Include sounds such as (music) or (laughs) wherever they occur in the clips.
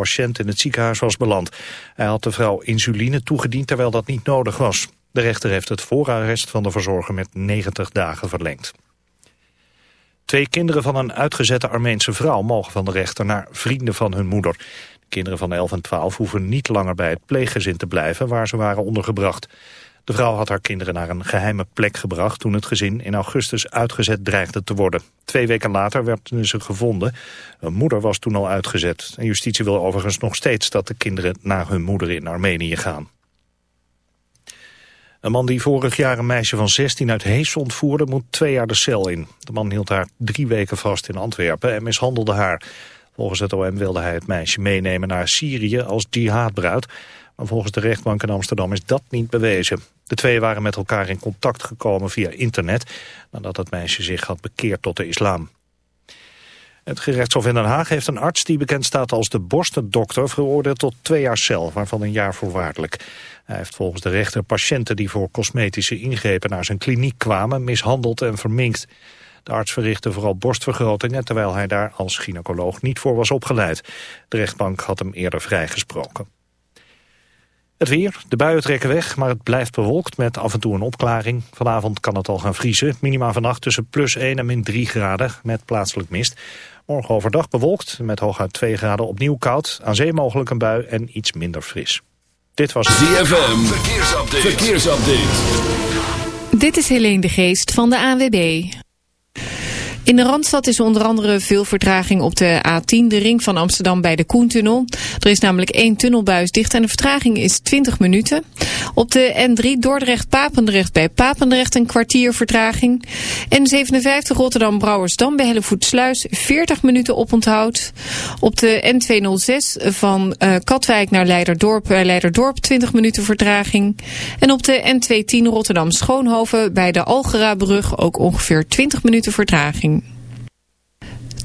patiënt in het ziekenhuis was beland. Hij had de vrouw insuline toegediend terwijl dat niet nodig was. De rechter heeft het voorarrest van de verzorger met 90 dagen verlengd. Twee kinderen van een uitgezette Armeense vrouw mogen van de rechter naar vrienden van hun moeder. De kinderen van 11 en 12 hoeven niet langer bij het pleeggezin te blijven waar ze waren ondergebracht. De vrouw had haar kinderen naar een geheime plek gebracht toen het gezin in augustus uitgezet dreigde te worden. Twee weken later werden ze gevonden. Hun moeder was toen al uitgezet. En justitie wil overigens nog steeds dat de kinderen naar hun moeder in Armenië gaan. Een man die vorig jaar een meisje van 16 uit Hees ontvoerde moet twee jaar de cel in. De man hield haar drie weken vast in Antwerpen en mishandelde haar. Volgens het OM wilde hij het meisje meenemen naar Syrië als jihadbruid. Maar volgens de rechtbank in Amsterdam is dat niet bewezen. De twee waren met elkaar in contact gekomen via internet... nadat het meisje zich had bekeerd tot de islam. Het gerechtshof in Den Haag heeft een arts die bekend staat als de borstendokter... veroordeeld tot twee jaar cel, waarvan een jaar voorwaardelijk. Hij heeft volgens de rechter patiënten die voor cosmetische ingrepen... naar zijn kliniek kwamen, mishandeld en verminkt. De arts verrichtte vooral borstvergrotingen... terwijl hij daar als gynaecoloog niet voor was opgeleid. De rechtbank had hem eerder vrijgesproken. Het weer, de buien trekken weg, maar het blijft bewolkt met af en toe een opklaring. Vanavond kan het al gaan vriezen. Minima vannacht tussen plus 1 en min 3 graden met plaatselijk mist. Morgen overdag bewolkt met hooguit 2 graden opnieuw koud. Aan zee mogelijk een bui en iets minder fris. Dit was ZFM. Verkeersupdate. Verkeersupdate. Dit is Helene de Geest van de ANWB. In de Randstad is onder andere veel vertraging op de A10, de ring van Amsterdam bij de Koentunnel. Er is namelijk één tunnelbuis dicht en de vertraging is 20 minuten. Op de N3 Dordrecht-Papendrecht bij Papendrecht een kwartier vertraging. N57 Rotterdam-Brouwersdam bij Hellevoetsluis 40 minuten oponthoud. Op de N206 van uh, Katwijk naar Leiderdorp bij Leiderdorp 20 minuten vertraging. En op de N210 Rotterdam-Schoonhoven bij de Algera-brug ook ongeveer 20 minuten vertraging.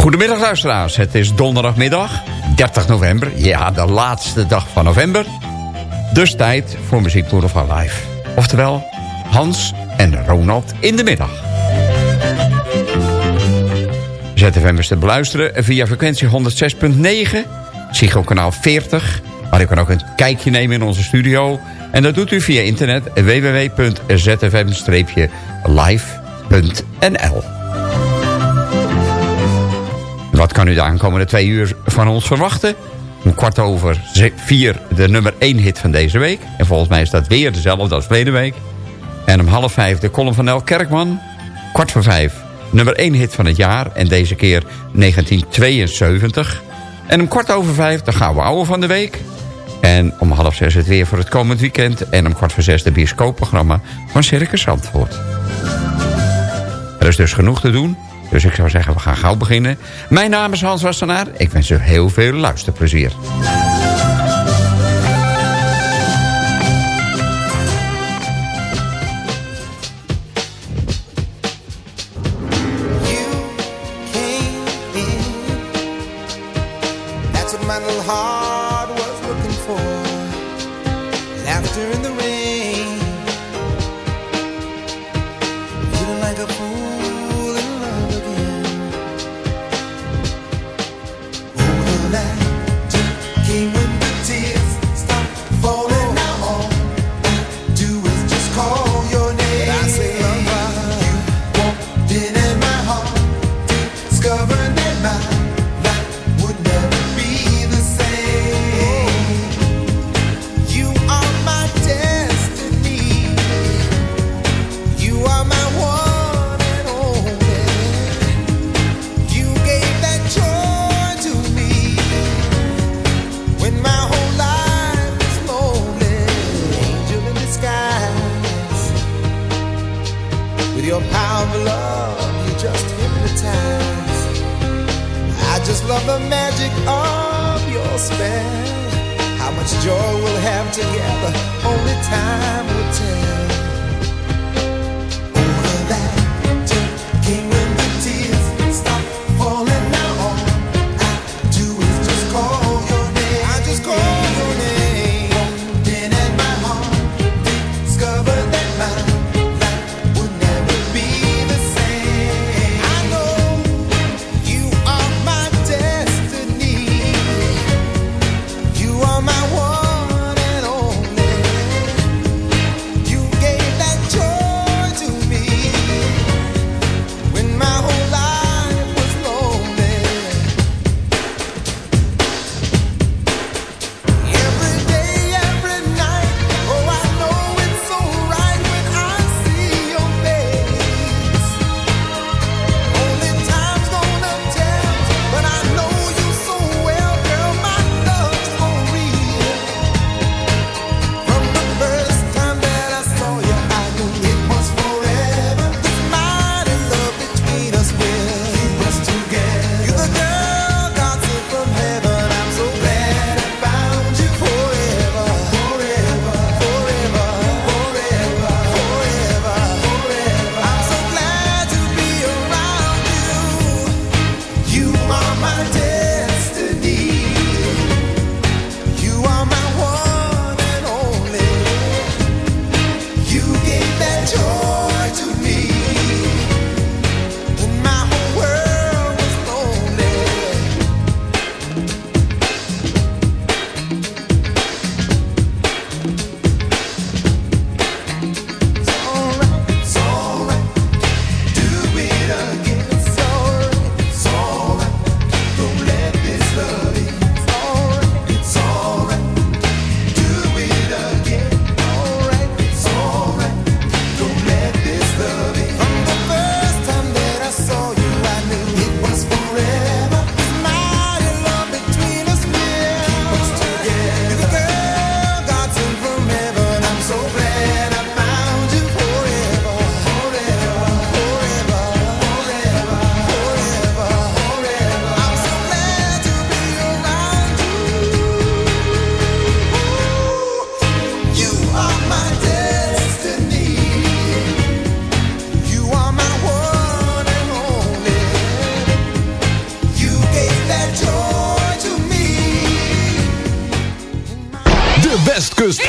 Goedemiddag luisteraars, het is donderdagmiddag, 30 november. Ja, de laatste dag van november. Dus tijd voor Muziek van Live. Oftewel, Hans en Ronald in de middag. ZFM is te beluisteren via frequentie 106.9, Psycho kanaal 40. Maar u kan ook een kijkje nemen in onze studio. En dat doet u via internet www.zfm-live.nl. Wat kan u de aankomende twee uur van ons verwachten? Om kwart over vier de nummer 1 hit van deze week. En volgens mij is dat weer dezelfde als verleden week. En om half vijf de column van El Kerkman. Kwart voor vijf nummer 1 hit van het jaar. En deze keer 1972. En om kwart over vijf de gouden ouwe van de week. En om half zes het weer voor het komend weekend. En om kwart voor zes de bioscoopprogramma van Circus Zandvoort. Er is dus genoeg te doen. Dus ik zou zeggen, we gaan gauw beginnen. Mijn naam is Hans Wassenaar. Ik wens u heel veel luisterplezier.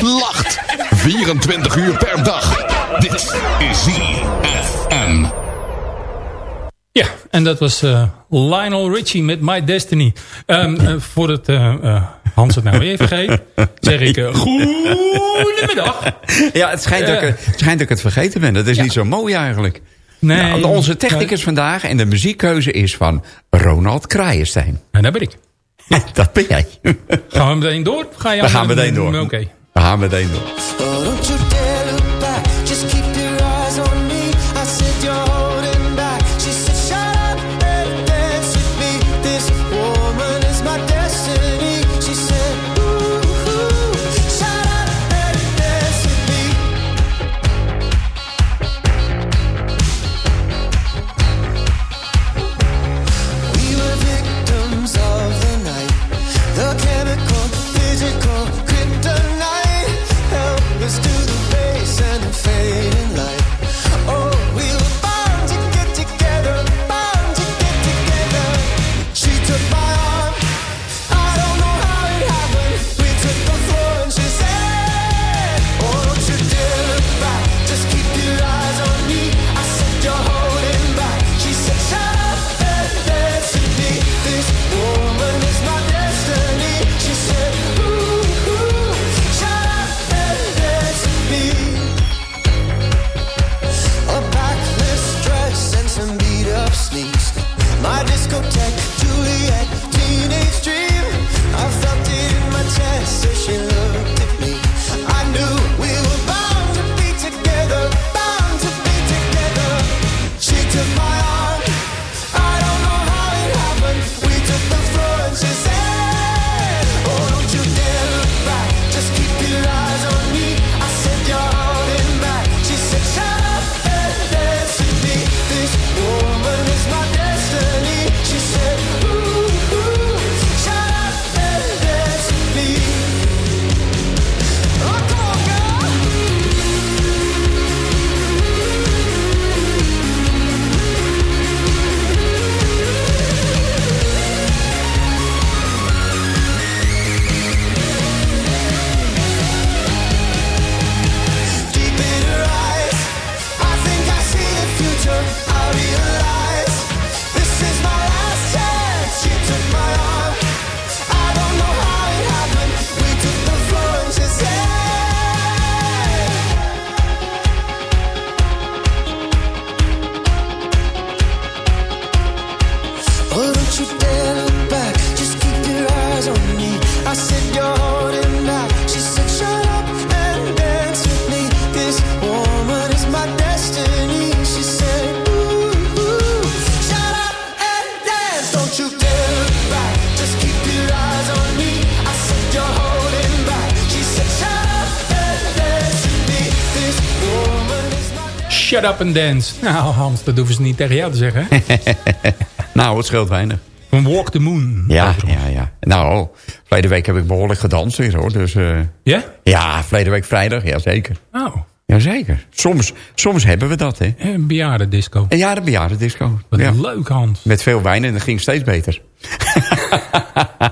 lacht. 24 uur per dag. Dit is ZFM. Ja, en dat was eh, Lionel Richie met My Destiny. Voordat voor het... Eh, Hans het nou weer vergeet, zeg ik uh, goedemiddag. Ja, het schijnt, dat ik, het schijnt het vergeten ben. Dat is niet zo mooi eigenlijk. Nee, nou, onze technicus vandaag en de muziekkeuze is van Ronald Kraaienstein. En dat ben ik. (laughs) dat ben jij. gaan we meteen door? Ga je we gaan meteen door. Oké. don't you dare! Shut up and dance. Nou Hans, dat hoeven ze niet tegen jou te zeggen. (laughs) Nou, het scheelt weinig. Van Walk the Moon. Ja, ja, ja. Nou, verleden week heb ik behoorlijk gedanst weer hoor. Dus eh, Ja? ja, verleden week vrijdag, jazeker. Oh, Jazeker. Soms, soms hebben we dat, hè. een bejaardendisco. En ja, de bejaardendisco. Wat Ja. leuk Hans. Met veel wijn en dat ging steeds beter. (laughs)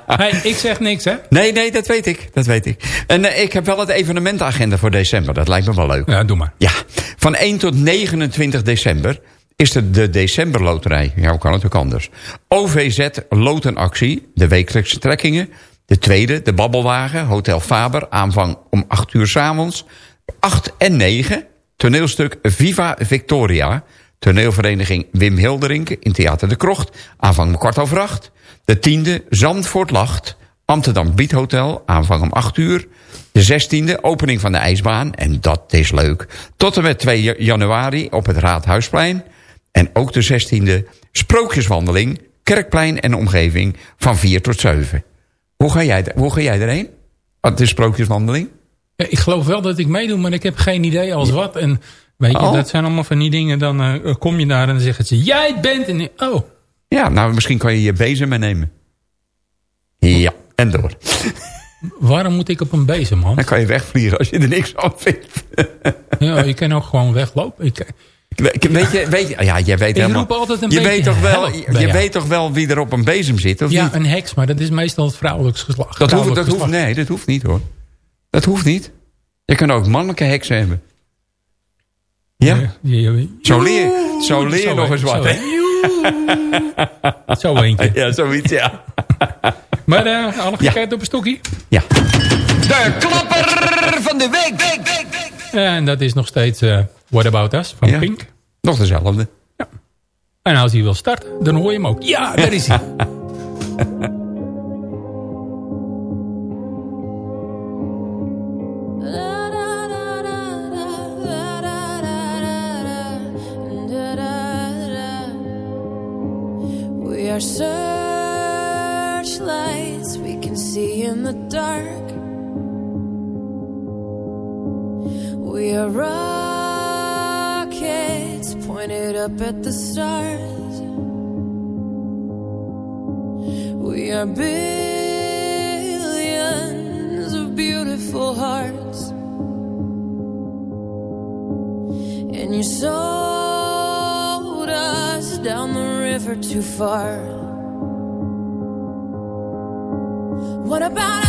Hey, ik zeg niks hè? Nee, nee, dat weet ik. Dat weet ik. En eh, ik heb wel het evenementenagenda voor december. Dat lijkt me wel leuk. Ja, doe maar. Ja, van 1 tot 29 december is er de decemberloterij. Ja, hoe kan het ook anders? OVZ Lotenactie, de wekelijkse trekkingen. De tweede, de babbelwagen, Hotel Faber, aanvang om 8 uur 's avonds. 8 en 9, toneelstuk Viva Victoria. Toneelvereniging Wim Hilderink in Theater de Krocht, aanvang om kwart over acht. De tiende, Zandvoort Lacht, Amsterdam Beat Hotel, aanvang om 8 uur. De 16e, opening van de ijsbaan, en dat is leuk. Tot en met 2 ja- januari op het Raadhuisplein. En ook de 16e, Sprookjeswandeling, Kerkplein en omgeving van 4 tot 7. Hoe ga jij, hoe ga jij erheen? Wat is Sprookjeswandeling? Ja, ik geloof wel dat ik meedoe, maar ik heb geen idee als wat. En weet je, Oh. dat zijn allemaal van die dingen. Dan eh, kom je daar en dan zeggen ze, jij bent... En, oh, Ja, nou misschien kan je je bezem meenemen. Ja, en door. waarom moet ik op een bezem, man? Dan kan je wegvliegen als je er niks aan vindt. Ja, je kan ook gewoon weglopen. Ik, Weet je, weet je, ja, jij weet Ik helemaal... altijd een je beetje weet toch wel, je, weet toch wel wie er op een bezem zit, of ja, niet? een heks, maar dat is meestal het vrouwelijks geslacht. Dat hoeft, dat hoeft, nee, dat hoeft niet hoor. Dat hoeft niet. Je kan ook mannelijke heksen hebben. Ja? Ja, ja, ja. Zo leer, zo leer Zo, nog hè, eens wat. zo, hè? (laughs) Zo eentje. Ja, zoiets, ja. (laughs) Maar eh alle gekheid op een stokje. Ja. De klapper van de week. week, week, week. Ja, en dat is nog steeds eh, What About Us van Ja. Pink. Nog dezelfde. En als hij wil starten, dan hoor je hem ook. Ja, daar is hij. (laughs) Are searchlights we can see in the dark. We are rockets pointed up at the stars. We are billions of beautiful hearts. And you sold us down the river too far. What about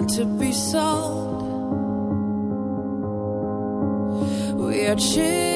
want to be sold. We are children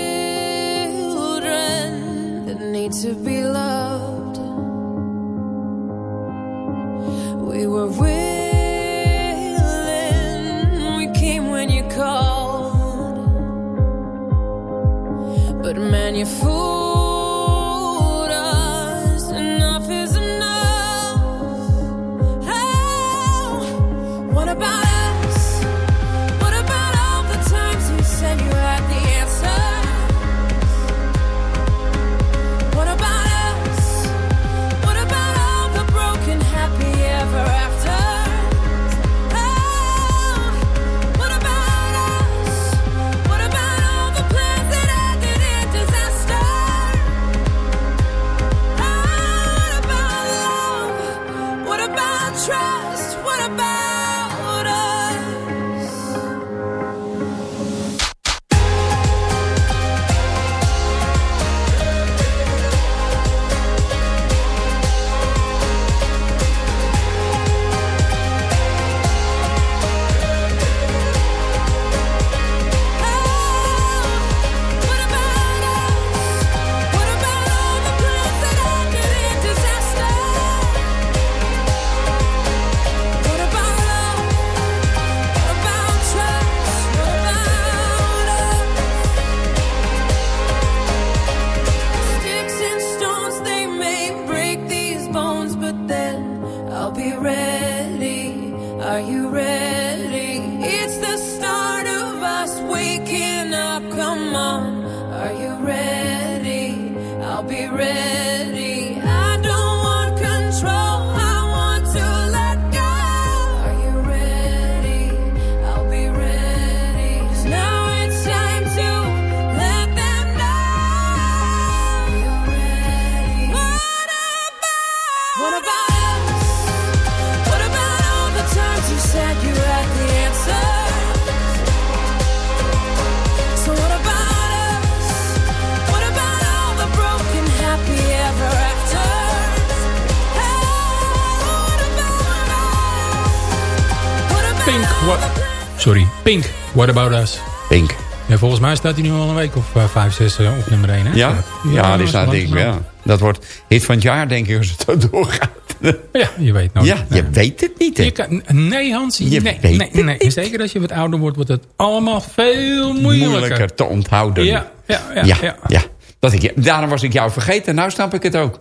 What About Us. Pink. Ja, volgens mij staat hij nu al een week of uh, vijf, zes uh, op nummer 1. Hè? Ja, ja, die dat staat is denk ik, ja. Dat wordt hit van het jaar, denk ik, als het zo doorgaat. (laughs) Ja, je weet nou. Ja, je weet het niet, hè? Je kan, nee, Hans. Je nee, weet nee, het nee. niet. Zeker als je wat ouder wordt, wordt het allemaal veel moeilijker. Moeilijker te onthouden. Ja, ja, ja. ja, ja. ja. Dat ik, daarom was ik jou vergeten. Nou snap ik het ook.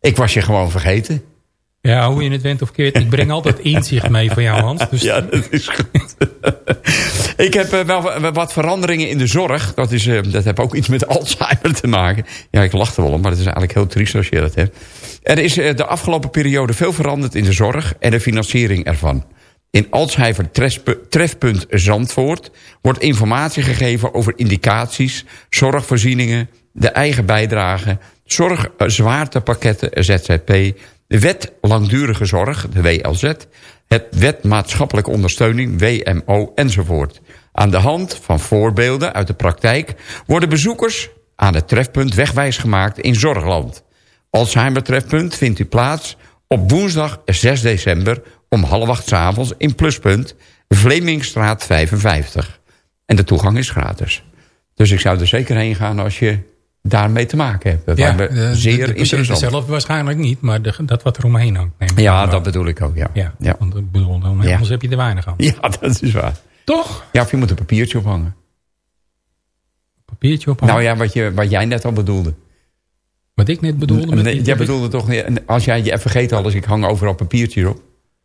Ik was je gewoon vergeten. Ja, hoe je het went of keert. Ik breng altijd inzicht mee van jou, Hans. Dus Ja, dat is goed. (laughs) ik heb eh, wel wa- wat veranderingen in de zorg. Dat, is, eh, dat heeft ook iets met Alzheimer te maken. Ja, ik lach er wel om, maar het is eigenlijk heel triest als je dat hebt. Er is eh, de afgelopen periode veel veranderd in de zorg en de financiering ervan. In Alzheimer Trefpunt Zandvoort wordt informatie gegeven over indicaties, zorgvoorzieningen, de eigen bijdrage, zorg, eh, zwaartepakketten, ZZP, wet langdurige zorg, de WLZ, het wet maatschappelijke ondersteuning, WMO enzovoort. Aan de hand van voorbeelden uit de praktijk worden bezoekers aan het trefpunt wegwijs gemaakt in Zorgland. Alzheimer trefpunt vindt u plaats op woensdag 6 december om half acht avonds in Pluspunt, Vlemingstraat 55. En de toegang is gratis. Dus ik zou er zeker heen gaan als je daarmee te maken. Dat ja, de, zeer de interessant. zelf waarschijnlijk niet, maar de, dat wat er omheen hangt. neem Ja, dat bedoel ik ook, ja. Ja, Ja, want ik bedoel, dan, Ja. anders heb je er weinig aan. (laughs) ja dat is waar. Toch? Ja, of je moet een papiertje ophangen. Papiertje op. Nou ja, wat, je, wat jij net al bedoelde. Wat ik net bedoelde. met Nee, jij bedoelde toch, als jij je vergeet alles, ik hang overal papiertjes op.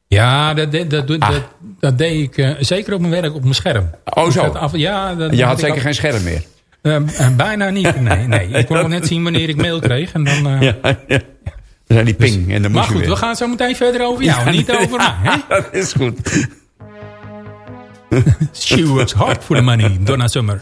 Ja, dat, dat, dat, dat, Ah. dat deed ik eh, zeker op mijn werk op mijn scherm. Oh, zo. af- ja, dat, Je dat had zeker geen scherm meer. Eh, eh, bijna niet, (laughs) nee. nee. Ik kon nog net zien wanneer ik mail kreeg. En dan, eh, Ja, ja. Dan zijn die ping en dan maar goed, weer. we gaan zo meteen verder over jou. Ja, niet over mij. Hè? (laughs) Dat is goed. (laughs) She works hard for the money. Donna Summer.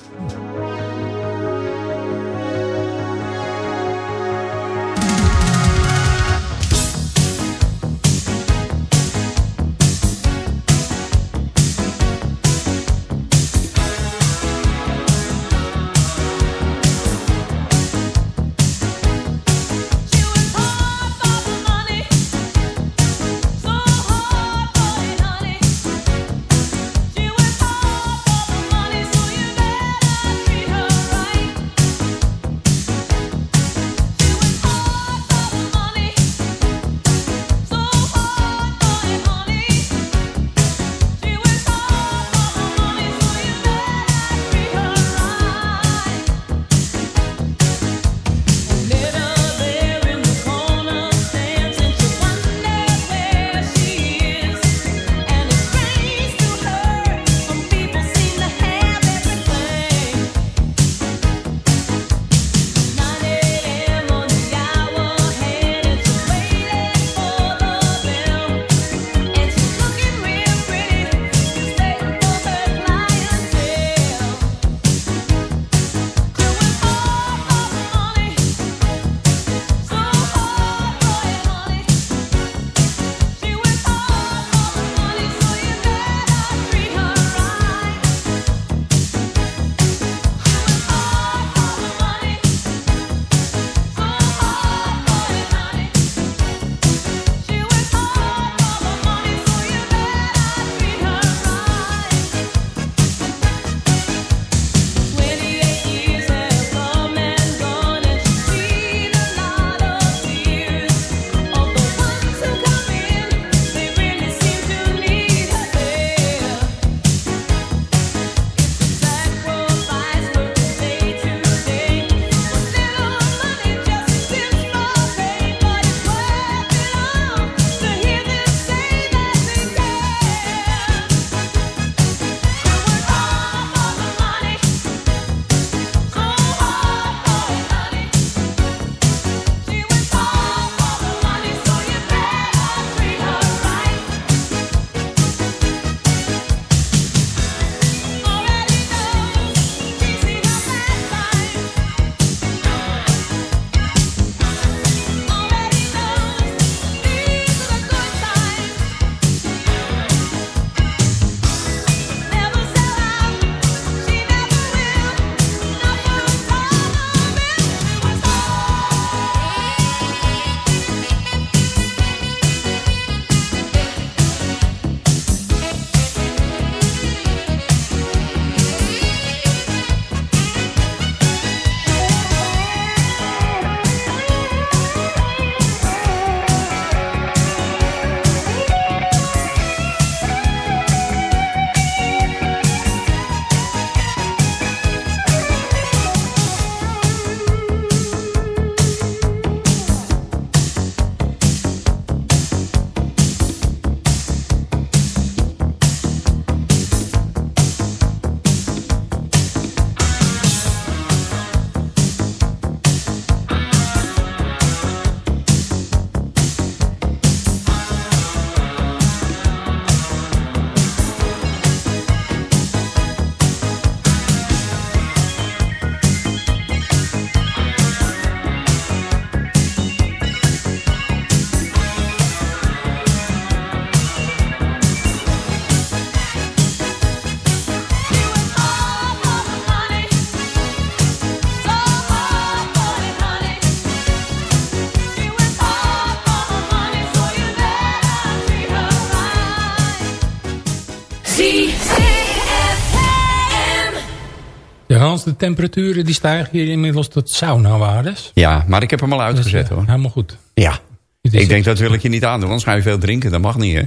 De Hans, de temperaturen die stijgen hier inmiddels tot saunawaardes. Ja, maar ik heb hem al uitgezet eh, hoor. Helemaal goed. Ja. Ik denk, dat wil ik je niet aandoen, anders ga je veel drinken. Dat mag niet hè?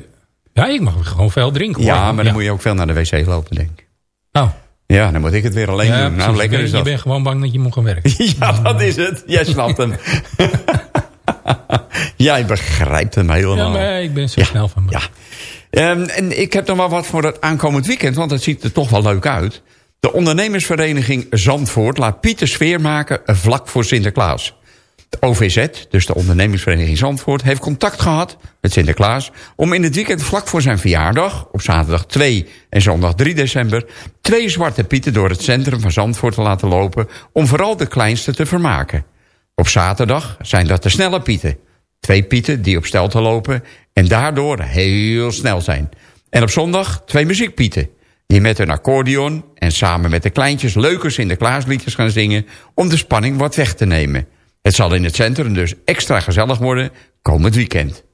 Ja, ik mag gewoon veel drinken. Hoor. Ja, maar dan moet je ook veel naar de wc lopen, denk ik. Oh. Ja, dan moet ik het weer alleen doen. Nou, lekker is. Je bent gewoon bang dat je moet gaan werken. (laughs) ja, dat is het. Jij snapt hem. (laughs) (laughs) Jij begrijpt hem helemaal. Ja, maar ik ben zo snel van me. Ja. Ehm, en ik heb nog wel wat voor het aankomend weekend, want het ziet er toch wel leuk uit. De ondernemersvereniging Zandvoort laat Pieter sfeer maken vlak voor Sinterklaas. De OVZ, dus de ondernemingsvereniging Zandvoort, heeft contact gehad met Sinterklaas... om in het weekend vlak voor zijn verjaardag, op zaterdag 2 en zondag 3 december... twee zwarte pieten door het centrum van Zandvoort te laten lopen... om vooral de kleinste te vermaken. Op zaterdag zijn dat de snelle pieten. Twee pieten die op stelten lopen en daardoor heel snel zijn. En op zondag twee muziekpieten. Die met een accordeon en samen met de kleintjes leuke Sinterklaasliedjes gaan zingen... om de spanning wat weg te nemen. Het zal in het centrum dus extra gezellig worden komend weekend.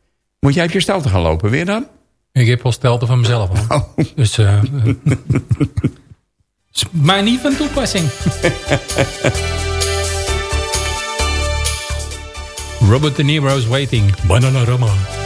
Moet jij op je stelten gaan lopen weer dan? Ik heb al stelten van mezelf al. Oh. Dus eh (laughs) is mij niet van toepassing. (laughs) Robert De Niro's Waiting. Bananarama. Upstairs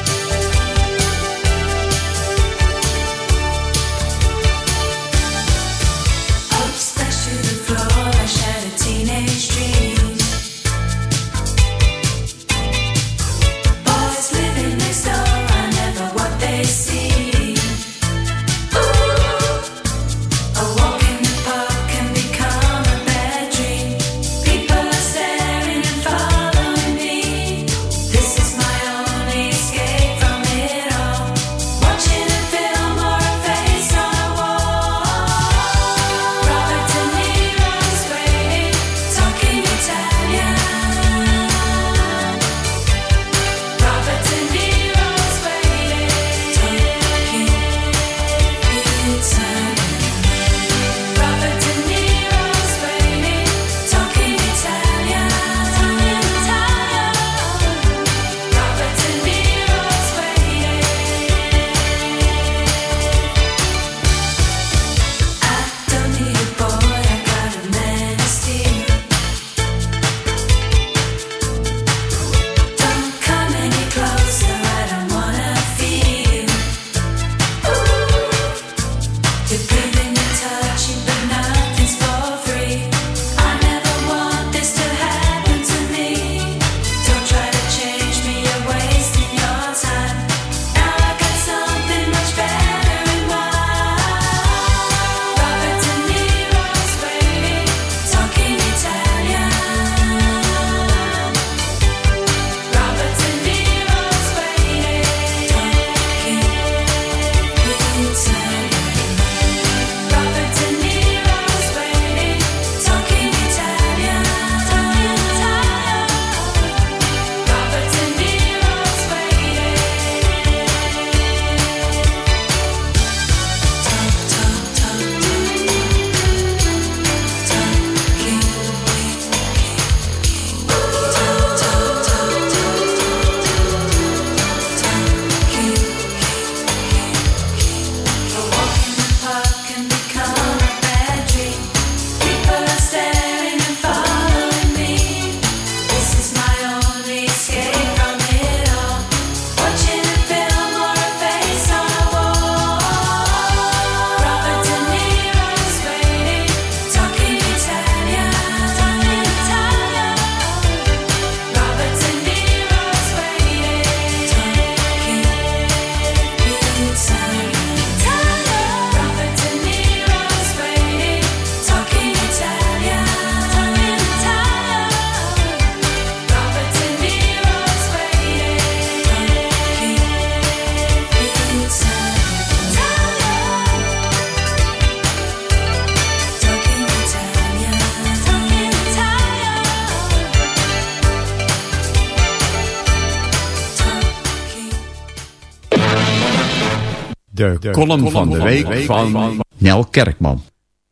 De, column van de week van Nel Kerkman.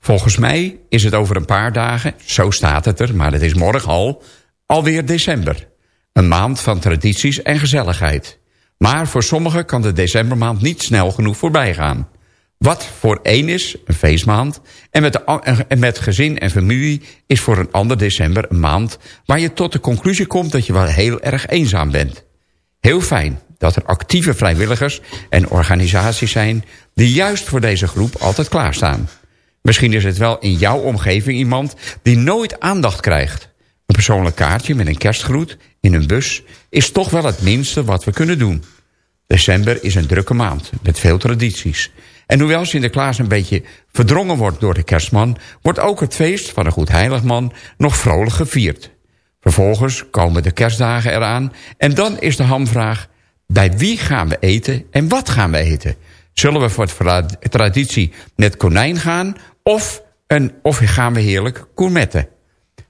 Volgens mij is het over een paar dagen, zo staat het er, maar het is morgen al, alweer december. Een maand van tradities en gezelligheid. Maar voor sommigen kan de decembermaand niet snel genoeg voorbij gaan. Wat voor één is, een feestmaand... En met, de, en met gezin en familie is voor een ander december een maand... waar je tot de conclusie komt dat je wel heel erg eenzaam bent. Heel fijn dat er actieve vrijwilligers en organisaties zijn... die juist voor deze groep altijd klaarstaan. Misschien is het wel in jouw omgeving iemand die nooit aandacht krijgt. Een persoonlijk kaartje met een kerstgroet in een bus... is toch wel het minste wat we kunnen doen. December is een drukke maand met veel tradities. En hoewel Sinterklaas een beetje verdrongen wordt door de kerstman... wordt ook het feest van de Goedheiligman nog vrolijk gevierd. Vervolgens komen de kerstdagen eraan... en dan is de hamvraag... bij wie gaan we eten en wat gaan we eten? Zullen we voor de traditie met konijn gaan... of, een, of gaan we heerlijk gourmetten?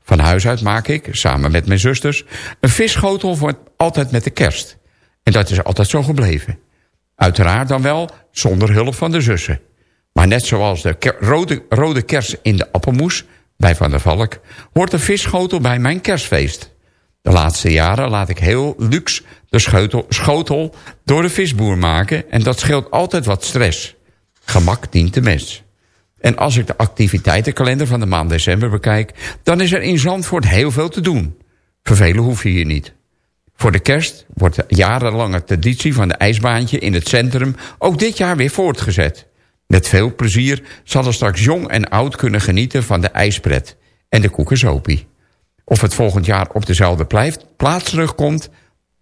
Van huis uit maak ik, samen met mijn zusters... een visschotel voor altijd met de kerst. En dat is altijd zo gebleven. Uiteraard dan wel zonder hulp van de zussen. Maar net zoals de rode, rode kers in de appelmoes bij Van der Valk... wordt de visschotel bij mijn kerstfeest. De laatste jaren laat ik heel luxe de schotel, schotel door de visboer maken... en dat scheelt altijd wat stress. Gemak dient de mens. En als ik de activiteitenkalender van de maand december bekijk... dan is er in Zandvoort heel veel te doen. Vervelen hoef je hier niet. Voor de kerst wordt de jarenlange traditie van de ijsbaantje in het centrum... ook dit jaar weer voortgezet. Met veel plezier zal er straks jong en oud kunnen genieten van de ijspret... en de koekensopie. Of het volgend jaar op dezelfde plaats terugkomt...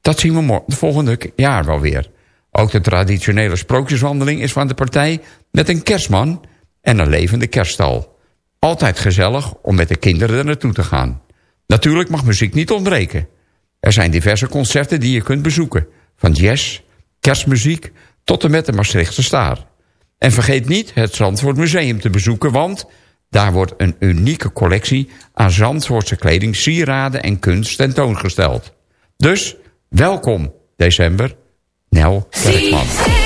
dat zien we het volgende jaar wel weer. Ook de traditionele sprookjeswandeling is van de partij... met een kerstman en een levende kerststal. Altijd gezellig om met de kinderen er naartoe te gaan. Natuurlijk mag muziek niet ontbreken. Er zijn diverse concerten die je kunt bezoeken. Van jazz, kerstmuziek tot en met de Maastrichtse Staar. En vergeet niet het Zandvoort Museum te bezoeken... want daar wordt een unieke collectie aan Zandvoortse kleding... sieraden en kunst tentoongesteld. Dus welkom december, Nel Kerkman.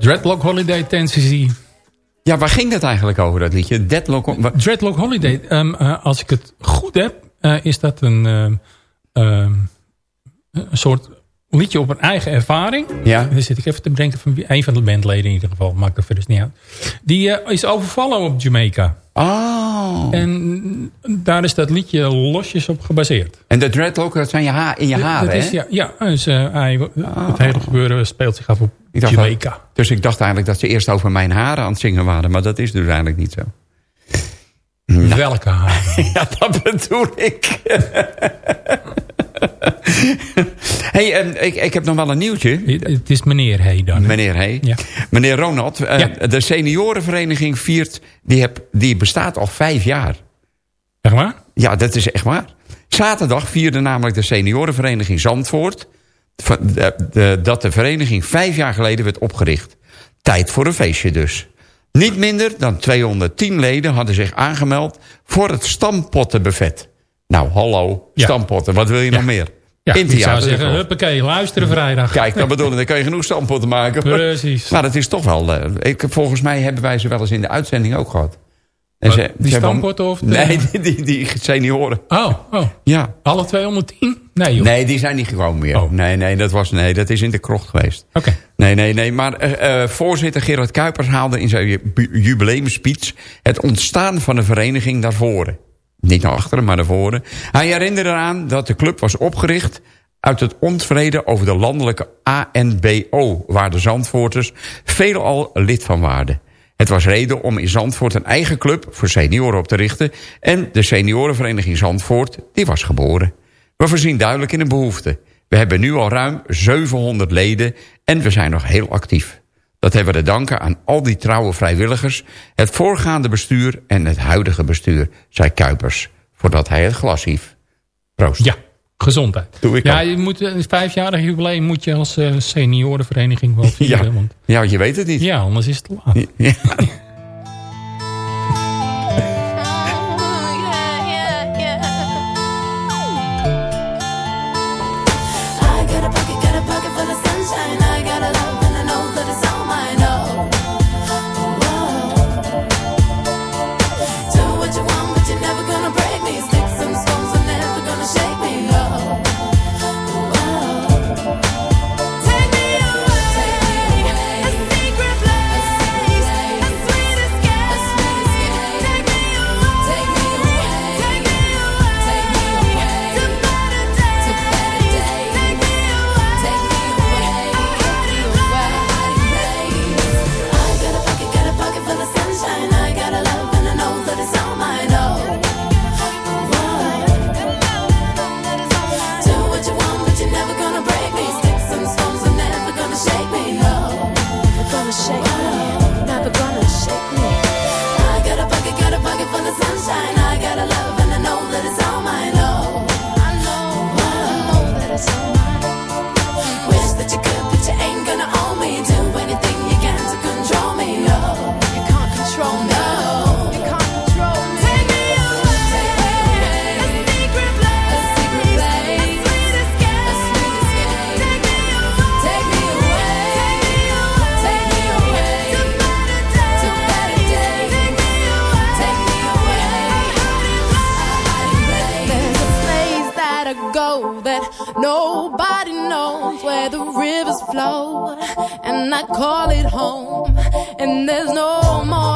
Dreadlock Holiday Tennessee. Ja, waar ging dat eigenlijk over, dat liedje? Deadlock... Dreadlock Holiday, ehm, eh, als ik het goed heb, eh, is dat een, ehm, ehm, een soort liedje op een eigen ervaring. Ja. Dan zit ik even te bedenken van wie, een van de bandleden in ieder geval. Maakt er verder niet uit. Die eh, is overvallen op Jamaica. Oh. En daar is dat liedje losjes op gebaseerd. En de dreadlock, dat zijn je ha in je haren, dat is, hè? ja, ja dus, hij, het hele gebeuren speelt zich af op Ik dacht Jamaica. dat- dus ik dacht eigenlijk dat ze eerst over mijn haren aan het zingen waren. Maar dat is dus eigenlijk niet zo. Welke haren? (laughs) Ja, dat bedoel ik. (laughs) (laughs) hey, en ik, ik heb nog wel een nieuwtje. Het is meneer Hey dan. Meneer Hey. Ja. Meneer Ronald, eh, Ja. de seniorenvereniging viert... Die, heb, die bestaat al vijf jaar. Zeg maar? Ja, dat is echt waar. Zaterdag vierde namelijk de seniorenvereniging Zandvoort... van de- de- dat de vereniging vijf jaar geleden werd opgericht. Tijd voor een feestje dus. Niet minder dan 210 leden hadden zich aangemeld... voor het stampottenbuffet. Nou, hallo, Ja. stampotten, wat wil je nog meer? Ja, In ik zou zeggen, huppakee, luisteren vrijdag. Kijk, dat bedoel ik. Dan kan je genoeg stampotten maken. Precies. Maar dat is toch wel... eh, ik, volgens mij hebben wij ze wel eens in de uitzending ook gehad. En ze- die stampotten of de- Nee, (laughs) die, die, die senioren. Oh, oh. Ja. Alle 210? Nee joh. Nee, die zijn niet gekomen meer. Oh. Nee, nee, dat was, nee, dat is in de krocht geweest. Oké. Nee, nee, nee. Maar eh, eh, voorzitter Gerard Kuipers haalde in zijn ju- jubileumspeech... het ontstaan van de vereniging naar voren. Niet naar achteren, maar naar voren. Hij herinnerde eraan dat de club was opgericht... uit het onvrede over de landelijke ANBO... waar de Zandvoorters veelal lid van waren. Het was reden om in Zandvoort een eigen club voor senioren op te richten... en de seniorenvereniging Zandvoort, die was geboren. We voorzien duidelijk in een behoefte. We hebben nu al ruim 700 leden en we zijn nog heel actief. Dat hebben we te danken aan al die trouwe vrijwilligers... het voorgaande bestuur en het huidige bestuur, zei Kuipers... voordat hij het glas hief. Proost. Ja, gezondheid. Doe ik ja, ook. je moet, een vijfjarig jubileum moet je als eh, seniorenvereniging wel (laughs) vieren. Ja. Want, ja, je weet het niet. ja, anders is het te laat. Ja. flow, and I call it home, and there's no more.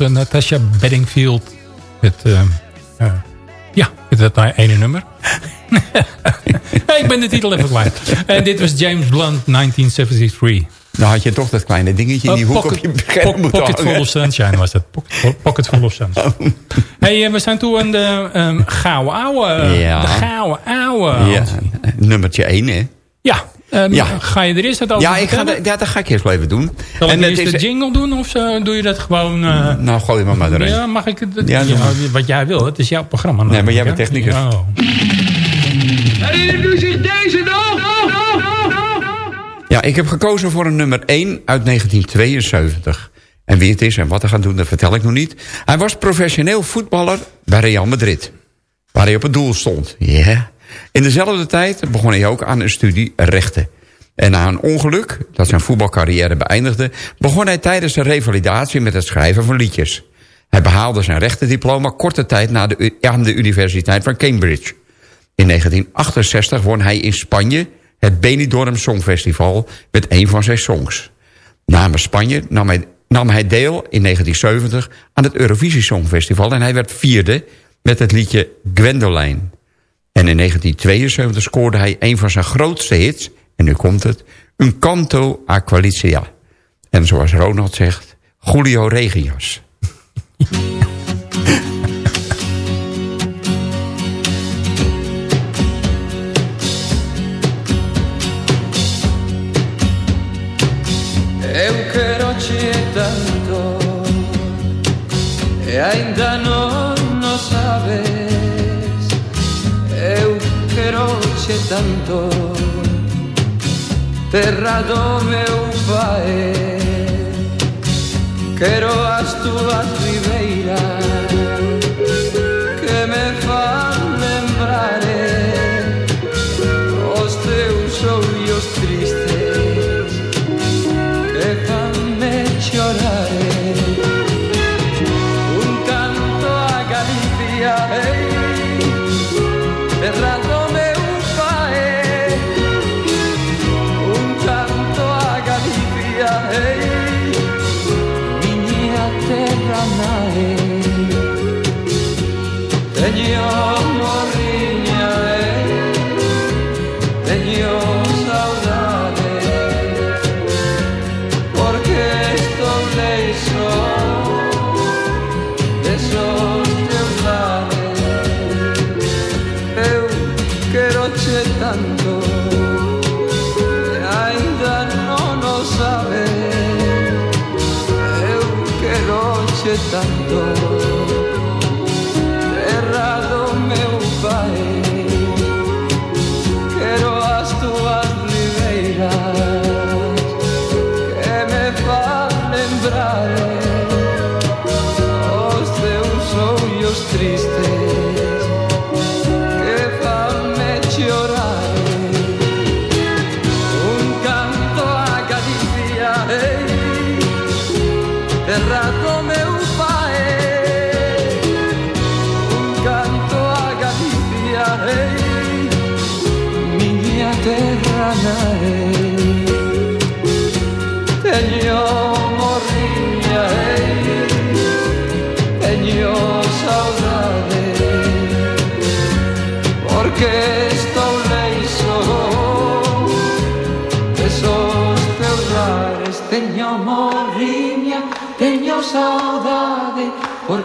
Uh, Natasha Bedingfield. Het, uh, uh, ja, het dat ene nummer. (laughs) ik ben de titel even kwijt. En dit was James Blunt, 1973. Dan had je toch dat kleine dingetje in die Uh, hoek pocket, op je scherm po- moeten Pocket. Full of Sunshine was dat. Pocket, pocket Full of Sunshine. (laughs) hey, eh, we zijn toe aan de um, gouden ouwe. Ja. De gouden ouwe. Ja, nummertje 1, hè? Ja, ehm, Ja. ga je er eerst wat over Ja, ik ga, de- ja, dat ga ik eerst wel even doen. Zal ik het eerst de jingle doen of zo, doe je dat gewoon... eh, Nou, gooi maar maar erin. ja, mag ik het? Ja, wat jij wil, het is jouw programma. Nee, maar jij bent technicus. Oh. U zich deze nog? Ja, ik heb gekozen voor een nummer 1 uit 1972. En wie het is en wat hij gaat doen, dat vertel ik nog niet. Hij was professioneel voetballer bij Real Madrid. Waar hij op het doel stond. Ja. In dezelfde tijd begon hij ook aan een studie rechten. En na een ongeluk, dat zijn voetbalcarrière beëindigde... begon hij tijdens de revalidatie met het schrijven van liedjes. Hij behaalde zijn rechtendiploma korte tijd na de, aan de Universiteit van Cambridge. In 1968 won hij in Spanje het Benidorm Songfestival met een van zijn songs. Namens Spanje nam hij, nam hij deel in 1970 aan het Eurovisie Songfestival... en hij werd vierde met het liedje Gwendoline. En in 1972 scoorde hij een van zijn grootste hits... en nu komt het, Un Canto a Qualicia. En zoals Ronald zegt, Julio Regias. Eu quero che tanto E ainda piace tanto, terra dove ufae, quero as túas ribeiras.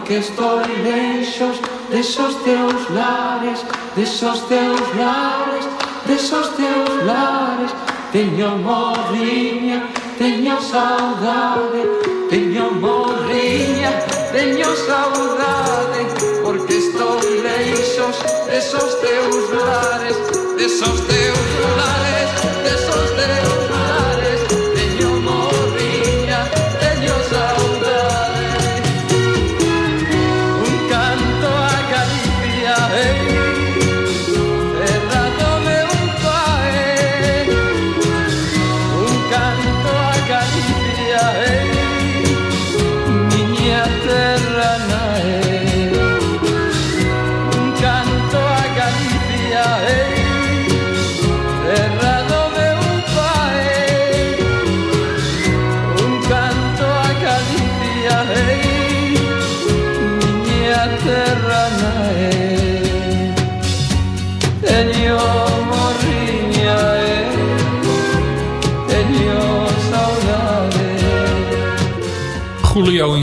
Porque estou leixos Desos teus lares Desos teus lares Desos teus lares. Teño morriña, teño saudade Teño morriña, teño saudade Porque estou leixos desos teus lares Desos teus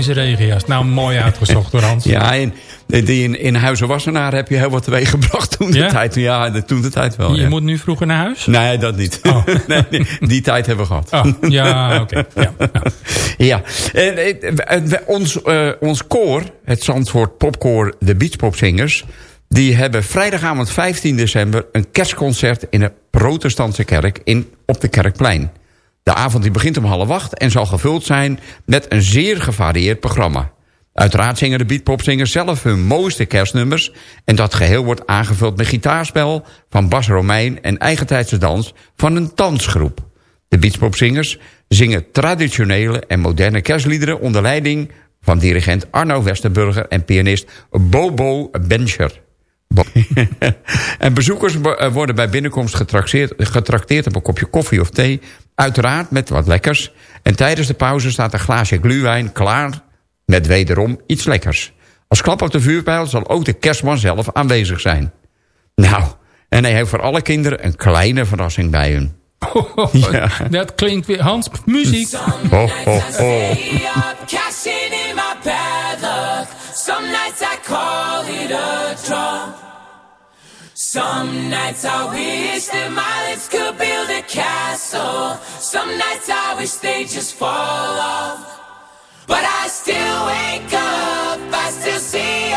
Zijn regenjas. Nou, mooi uitgezocht door Hans. (laughs) Ja, en die in, in Huizen Wassenaar heb je heel wat teweeg gebracht toen de tijd. Ja, toen de tijd wel. Je ja. moet nu vroeger naar huis? Nee, dat niet. Oh. (laughs) nee, nee, die tijd hebben we gehad. Oh, ja, oké. (laughs) Ja. Ja, en, eh, ons, eh, ons koor, het Zandvoort Popkoor, de Beachpopzingers... die hebben vrijdagavond 15 december een kerstconcert... in de protestantse kerk in, op de Kerkplein. De avond die begint om half acht en zal gevuld zijn... met een zeer gevarieerd programma. Uiteraard zingen de beatpopzingers zelf hun mooiste kerstnummers... en dat geheel wordt aangevuld met gitaarspel van Bas Romein... en eigentijdse dans van een dansgroep. De beachpopzingers zingen traditionele en moderne kerstliederen... onder leiding van dirigent Arno Westerburger en pianist Bobo Bencher. (laughs) En bezoekers eh, worden bij binnenkomst getrakteerd, getrakteerd op een kopje koffie of thee. Uiteraard met wat lekkers. En tijdens de pauze staat een glaasje gluwijn klaar met wederom iets lekkers. Als klap op de vuurpijl zal ook de kerstman zelf aanwezig zijn. Nou, en hij heeft voor alle kinderen een kleine verrassing bij hun. (laughs) Ja. Dat klinkt weer... Hans, muziek. Ho, ho, ho. Some nights I call it a draw. Some nights I wish that my lips could build a castle. Some nights I wish they just fall off. But I still wake up, I still see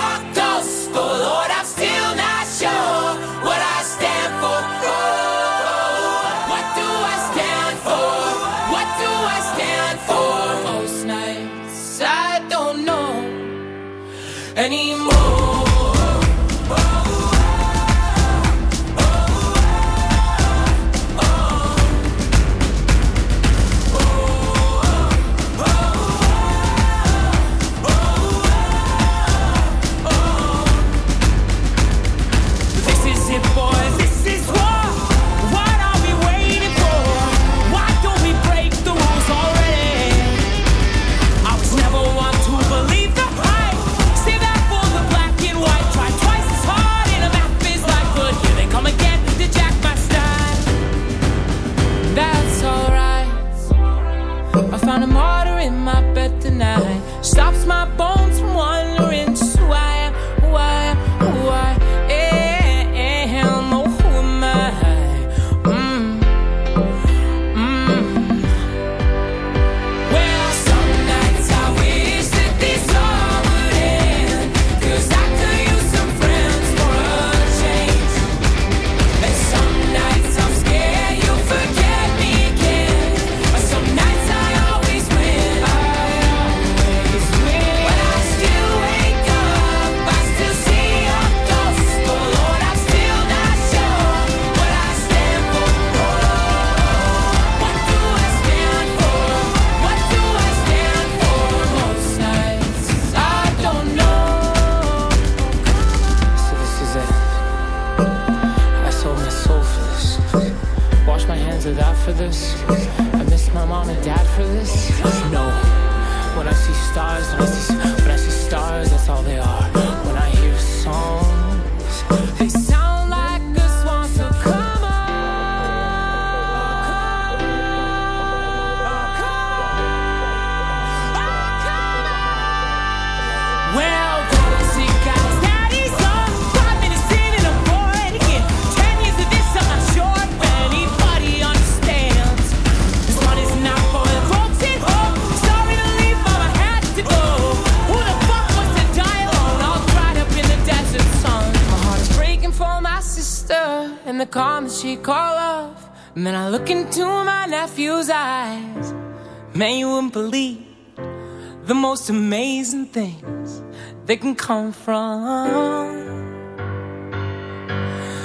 things that can come from.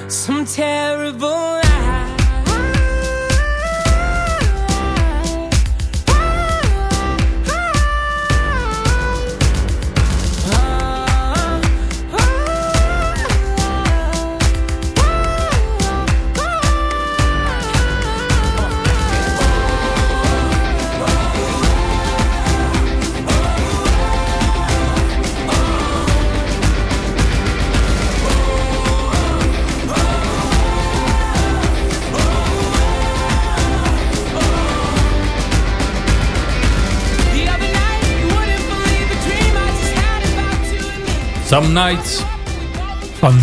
Some terrible Some Nights. Van.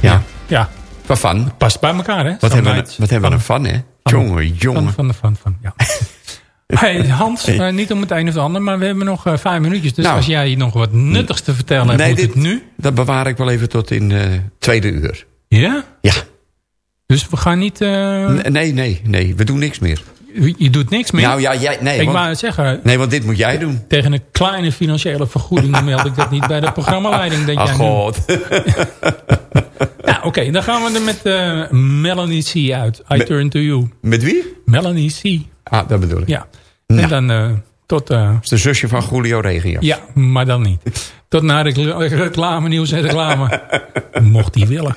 Ja. Ja. Van? Past bij elkaar, hè? Wat Some hebben, we, wat hebben we van, hè? Jongen, jongen. Van, van, van, van, ja. (laughs) Hey Hans, eh, niet om het een of het ander, maar we hebben nog eh, vijf minuutjes. Dus Nou. als jij nog wat nuttigs te vertellen hebt, Nee, moet dit, het nu. dat bewaar ik wel even tot in de tweede uur. Ja? Ja. Dus we gaan niet... eh, Nee, nee, nee. We doen niks meer. Je doet niks meer? Nou ja, jij, nee. ik want, wou het zeggen, nee, want dit moet jij doen. tegen een kleine financiële vergoeding (laughs) meld ik dat niet bij de programmaleiding. Dat Ach jij nu- god. Ja, (laughs) oké, dan gaan we er met eh, Melanie C uit. I turn to you. Met wie? Melanie C. Ah, dat bedoel ik. Ja. Nou. En dan eh, tot... eh, Dat is de zusje van Julio Regio. ja, maar dan niet. Tot naar reclame, nieuws en reclame. (laughs) Mocht hij willen.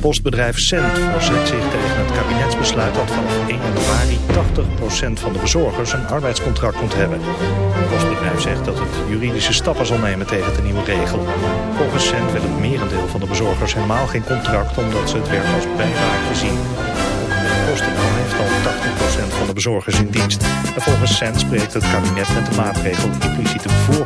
Postbedrijf Cent verzet zich tegen het kabinetsbesluit dat vanaf 1 januari 80% van de bezorgers een arbeidscontract moet hebben. Het postbedrijf zegt dat het juridische stappen zal nemen tegen de nieuwe regel. Volgens Cent wil het merendeel van de bezorgers helemaal geen contract omdat ze het werk als bijbaantje zien. PostNL heeft al 80% van de bezorgers in dienst. En volgens Cent spreekt het kabinet met de maatregel impliciet een voor